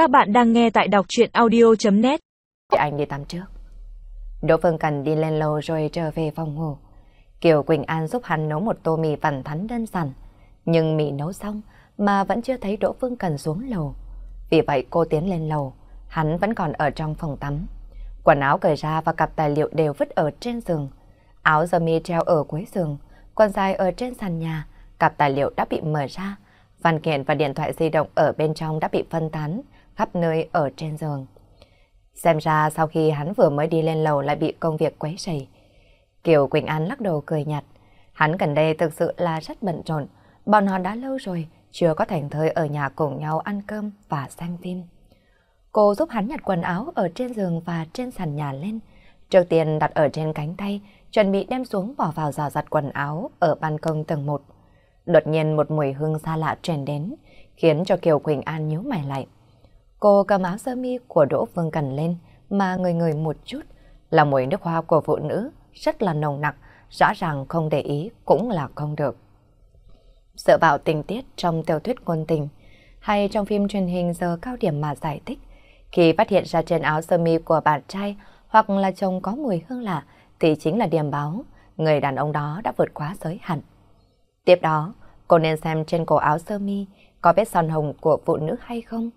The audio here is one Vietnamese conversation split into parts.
Các bạn đang nghe tại đọc chuyện audio.net Anh đi tắm trước. Đỗ Phương Cần đi lên lầu rồi trở về phòng ngủ. Kiều Quỳnh An giúp hắn nấu một tô mì vằn thắn đơn giản. Nhưng mì nấu xong mà vẫn chưa thấy Đỗ Phương Cần xuống lầu. Vì vậy cô tiến lên lầu, hắn vẫn còn ở trong phòng tắm. Quần áo cởi ra và cặp tài liệu đều vứt ở trên giường. Áo sơ mi treo ở cuối giường, quần dài ở trên sàn nhà, cặp tài liệu đã bị mở ra. Văn kiện và điện thoại di động ở bên trong đã bị phân tán, khắp nơi ở trên giường. Xem ra sau khi hắn vừa mới đi lên lầu lại bị công việc quấy rầy. Kiều Quỳnh An lắc đầu cười nhạt. Hắn gần đây thực sự là rất bận rộn. Bọn họ đã lâu rồi, chưa có thành thời ở nhà cùng nhau ăn cơm và xem phim. Cô giúp hắn nhặt quần áo ở trên giường và trên sàn nhà lên. Trước tiên đặt ở trên cánh tay, chuẩn bị đem xuống bỏ vào giỏ giặt quần áo ở ban công tầng 1. Đột nhiên một mùi hương xa lạ truyền đến, khiến cho Kiều Quỳnh An nhíu mày lại. Cô cầm áo sơ mi của Đỗ Phương Cần lên, mà người người một chút, là mùi nước hoa của phụ nữ, rất là nồng nặc, rõ ràng không để ý cũng là không được. Sợ vào tình tiết trong tiểu thuyết ngôn tình, hay trong phim truyền hình giờ cao điểm mà giải thích, khi phát hiện ra trên áo sơ mi của bạn trai hoặc là chồng có mùi hương lạ, thì chính là điểm báo, người đàn ông đó đã vượt quá giới hạn. Tiếp đó, cô nên xem trên cổ áo sơ mi có vết son hồng của phụ nữ hay không.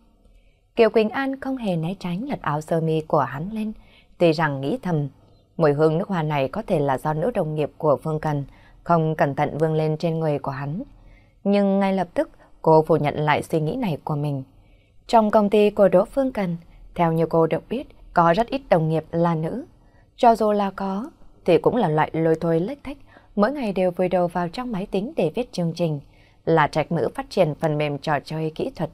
Kiều Quỳnh An không hề né tránh lật áo sơ mi của hắn lên, tuy rằng nghĩ thầm, mùi hương nước hoa này có thể là do nữ đồng nghiệp của Phương Cần không cẩn thận vương lên trên người của hắn. Nhưng ngay lập tức, cô phủ nhận lại suy nghĩ này của mình. Trong công ty của Đỗ Phương Cần, theo như cô được biết, có rất ít đồng nghiệp là nữ. Cho dù là có, thì cũng là loại lôi thôi lếch thách, mỗi ngày đều vùi đầu vào trong máy tính để viết chương trình, là trạch nữ phát triển phần mềm trò chơi kỹ thuật.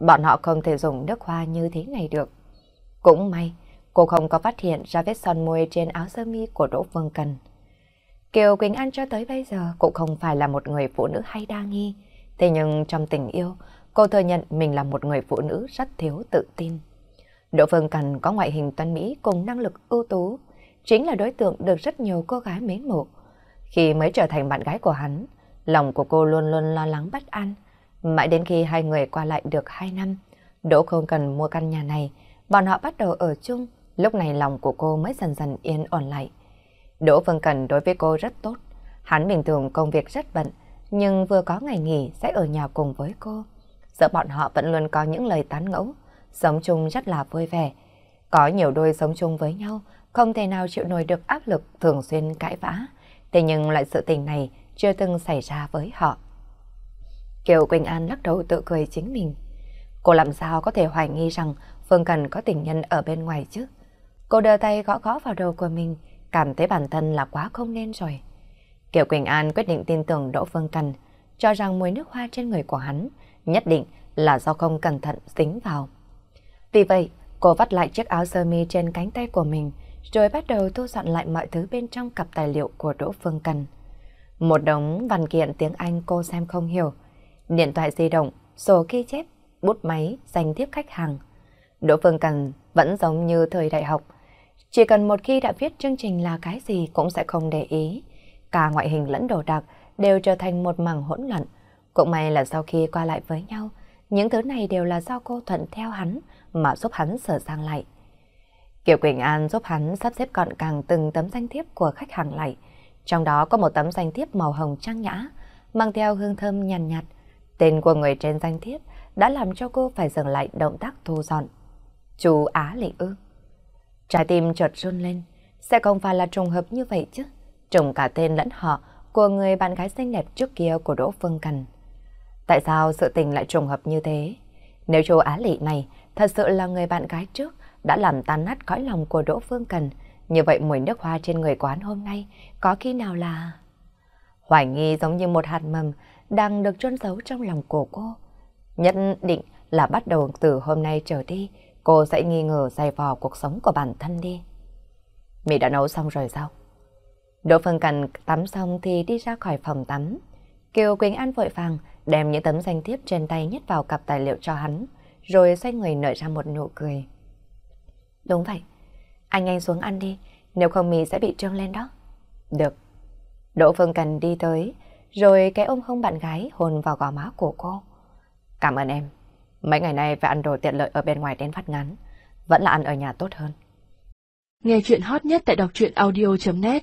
Bọn họ không thể dùng nước hoa như thế này được. Cũng may, cô không có phát hiện ra vết son môi trên áo sơ mi của Đỗ Phương Cần. Kiều Quỳnh An cho tới bây giờ cũng không phải là một người phụ nữ hay đa nghi. Thế nhưng trong tình yêu, cô thừa nhận mình là một người phụ nữ rất thiếu tự tin. Đỗ Phương Cần có ngoại hình tuân Mỹ cùng năng lực ưu tú, chính là đối tượng được rất nhiều cô gái mến mộ. Khi mới trở thành bạn gái của hắn, lòng của cô luôn luôn lo lắng bất an. Mãi đến khi hai người qua lại được hai năm, Đỗ không cần mua căn nhà này, bọn họ bắt đầu ở chung, lúc này lòng của cô mới dần dần yên ổn lại. Đỗ Phương Cần đối với cô rất tốt, hắn bình thường công việc rất bận, nhưng vừa có ngày nghỉ sẽ ở nhà cùng với cô. Giữa bọn họ vẫn luôn có những lời tán ngẫu, sống chung rất là vui vẻ. Có nhiều đôi sống chung với nhau, không thể nào chịu nổi được áp lực thường xuyên cãi vã. Thế nhưng lại sự tình này chưa từng xảy ra với họ. Kiều Quỳnh An lắc đầu tự cười chính mình. Cô làm sao có thể hoài nghi rằng Phương Cần có tình nhân ở bên ngoài chứ? Cô đưa tay gõ gõ vào đầu của mình, cảm thấy bản thân là quá không nên rồi. Kiều Quỳnh An quyết định tin tưởng Đỗ Phương Cần, cho rằng mùi nước hoa trên người của hắn nhất định là do không cẩn thận dính vào. Vì vậy, cô vắt lại chiếc áo sơ mi trên cánh tay của mình, rồi bắt đầu thu dọn lại mọi thứ bên trong cặp tài liệu của Đỗ Phương Cần. Một đống văn kiện tiếng Anh cô xem không hiểu, điện thoại di động, sổ ghi chép, bút máy, danh thiếp khách hàng. Đỗ Phương Cần vẫn giống như thời đại học, chỉ cần một khi đã viết chương trình là cái gì cũng sẽ không để ý. Cả ngoại hình lẫn đồ đạc đều trở thành một mảng hỗn loạn. Cũng may là sau khi qua lại với nhau, những thứ này đều là do cô thuận theo hắn mà giúp hắn sửa sang lại. Kiều Quỳnh An giúp hắn sắp xếp gọn càng từng tấm danh thiếp của khách hàng lại. Trong đó có một tấm danh thiếp màu hồng trang nhã, mang theo hương thơm nhàn nhạt, nhạt. Tên của người trên danh thiếp đã làm cho cô phải dừng lại động tác thu dọn. Chú Á Lệ ư. Trái tim chợt run lên, sẽ không phải là trùng hợp như vậy chứ. Trùng cả tên lẫn họ của người bạn gái xinh đẹp trước kia của Đỗ Phương Cần. Tại sao sự tình lại trùng hợp như thế? Nếu chú Á Lệ này thật sự là người bạn gái trước đã làm tan nát cõi lòng của Đỗ Phương Cần, như vậy mùi nước hoa trên người quán hôm nay có khi nào là... Hoài nghi giống như một hạt mầm đang được trôn giấu trong lòng của cô. Nhất định là bắt đầu từ hôm nay trở đi, cô sẽ nghi ngờ dày vò cuộc sống của bản thân đi. Mị đã nấu xong rồi sao? Đỗ Phương Cần tắm xong thì đi ra khỏi phòng tắm. Kiều Quỳnh An vội vàng đem những tấm danh thiếp trên tay nhét vào cặp tài liệu cho hắn, rồi xoay người nở ra một nụ cười. Đúng vậy, anh anh xuống ăn đi, nếu không mì sẽ bị trương lên đó. Được. Đỗ Phương Cần đi tới, rồi cái ôm hông bạn gái hôn vào gò má của cô. Cảm ơn em. Mấy ngày nay phải ăn đồ tiện lợi ở bên ngoài đến phát ngắn. Vẫn là ăn ở nhà tốt hơn. Nghe chuyện hot nhất tại đọc truyện audio.net